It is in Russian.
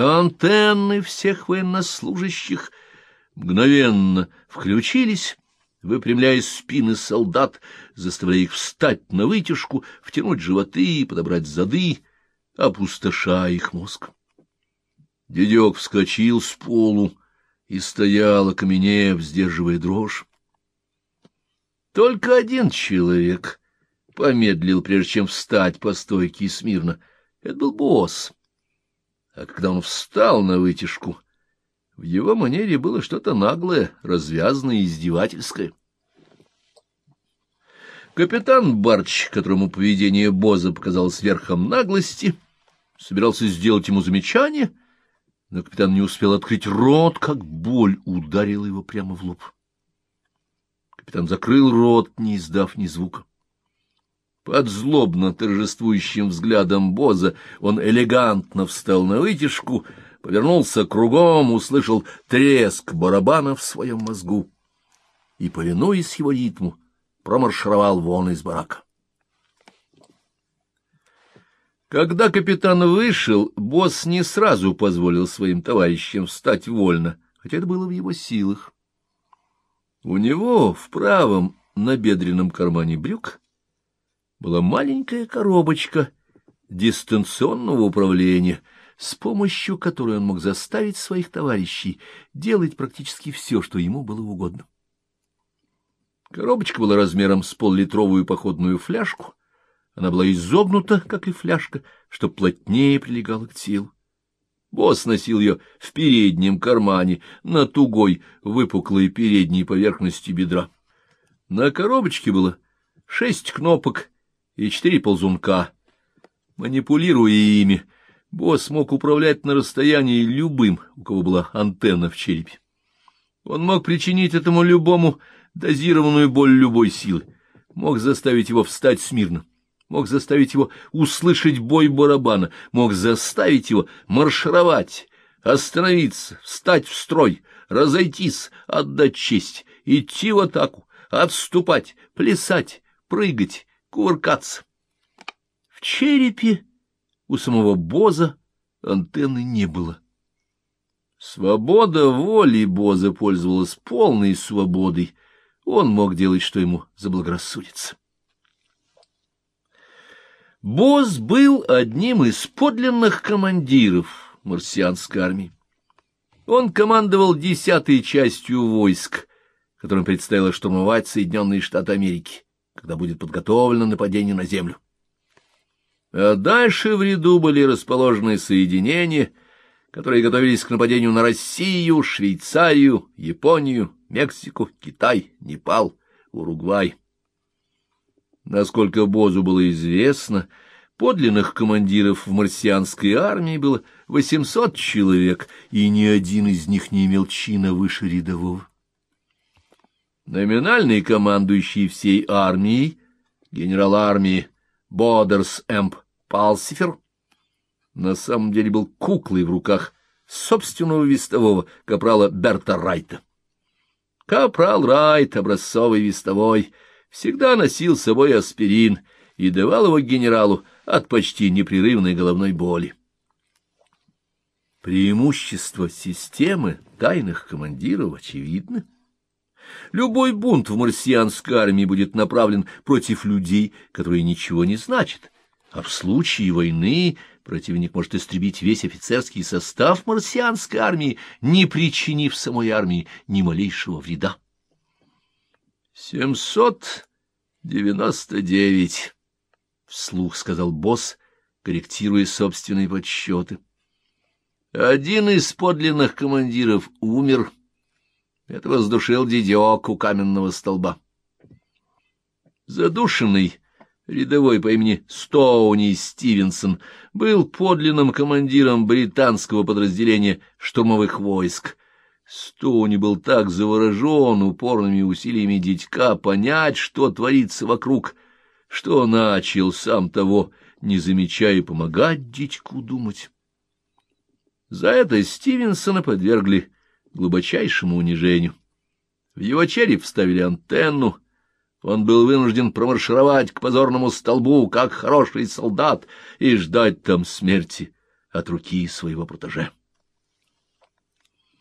Антенны всех военнослужащих мгновенно включились, выпрямляя спины солдат, заставляя их встать на вытяжку, втянуть животы, подобрать зады, опустошая их мозг. Дедек вскочил с полу и стоял, окаменев, сдерживая дрожь. Только один человек помедлил, прежде чем встать по стойке смирно. Это был босс. А когда он встал на вытяжку, в его манере было что-то наглое, развязанное и издевательское. Капитан Барч, которому поведение Боза показалось верхом наглости, собирался сделать ему замечание, но капитан не успел открыть рот, как боль ударила его прямо в лоб. Капитан закрыл рот, не издав ни звука. Под злобно торжествующим взглядом Боза он элегантно встал на вытяжку, повернулся кругом, услышал треск барабана в своем мозгу и, повинуясь его ритму, промаршировал вон из барака. Когда капитан вышел, босс не сразу позволил своим товарищам встать вольно, хотя это было в его силах. У него в правом набедренном кармане брюк была маленькая коробочка дистанционного управления, с помощью которой он мог заставить своих товарищей делать практически все, что ему было угодно. Коробочка была размером с поллитровую походную фляжку. Она была изогнута, как и фляжка, что плотнее прилегала к телу. Босс носил ее в переднем кармане, на тугой, выпуклой передней поверхности бедра. На коробочке было шесть кнопок и четыре ползунка. Манипулируя ими, босс мог управлять на расстоянии любым, у кого была антенна в черепе. Он мог причинить этому любому дозированную боль любой силы, мог заставить его встать смирно, мог заставить его услышать бой барабана, мог заставить его маршировать, остановиться, встать в строй, разойтись, отдать честь, идти в атаку, отступать, плясать, прыгать, кувыркаться. В черепе у самого Боза антенны не было. Свобода воли Боза пользовалась полной свободой — он мог делать, что ему заблагорассудится. Босс был одним из подлинных командиров марсианской армии. Он командовал десятой частью войск, которым предстояло штурмовать Соединенные Штаты Америки, когда будет подготовлено нападение на Землю. А дальше в ряду были расположены соединения, которые готовились к нападению на Россию, Швейцарию, Японию, Мексику, Китай, Непал, Уругвай. Насколько Бозу было известно, подлинных командиров в марсианской армии было 800 человек, и ни один из них не имел чина выше рядового. Номинальный командующий всей армией, генерал армии Бодерс Эмп Палсифер, на самом деле был куклой в руках собственного вестового капрала Берта Райта. Капрал Райт, образцовый вестовой, всегда носил с собой аспирин и давал его генералу от почти непрерывной головной боли. Преимущество системы тайных командиров очевидно. Любой бунт в марсианской армии будет направлен против людей, которые ничего не значат, а в случае войны Противник может истребить весь офицерский состав марсианской армии, не причинив самой армии ни малейшего вреда. «Семьсот девяносто девять», — вслух сказал босс, корректируя собственные подсчеты. «Один из подлинных командиров умер. Это сдушил дедек у каменного столба. Задушенный рядовой по имени Стоуни Стивенсон, был подлинным командиром британского подразделения штурмовых войск. Стоуни был так заворожен упорными усилиями дитька понять, что творится вокруг, что начал сам того, не замечая, помогать дитьку думать. За это Стивенсона подвергли глубочайшему унижению. В его череп вставили антенну — он был вынужден промаршировать к позорному столбу, как хороший солдат, и ждать там смерти от руки своего протеже.